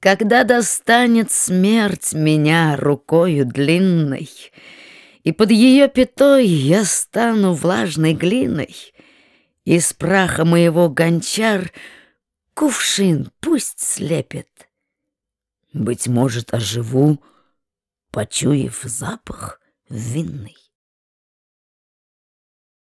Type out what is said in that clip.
Когда достанет смерть меня рукою длинной, И под ее пятой я стану влажной глиной, Из праха моего гончар кувшин пусть слепит. Быть может, оживу, почуяв запах винный.